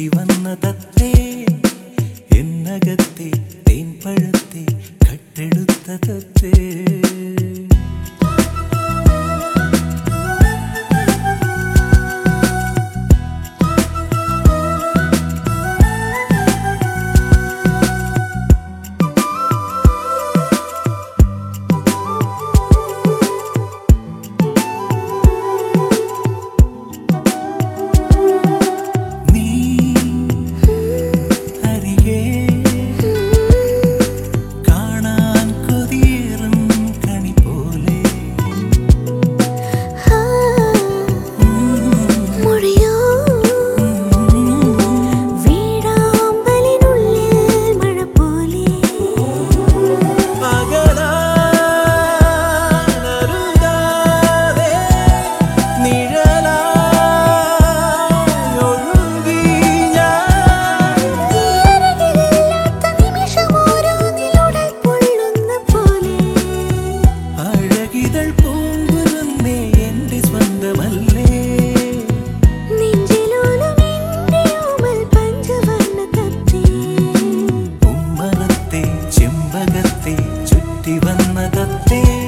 തേടി വന്നതത്തേ എന്നകത്തെ തേൻ പഴത്തെ കട്ടെടുത്തതത്തേ ചെമ്പകത്തെ ചുറ്റി വന്നതത്തേ.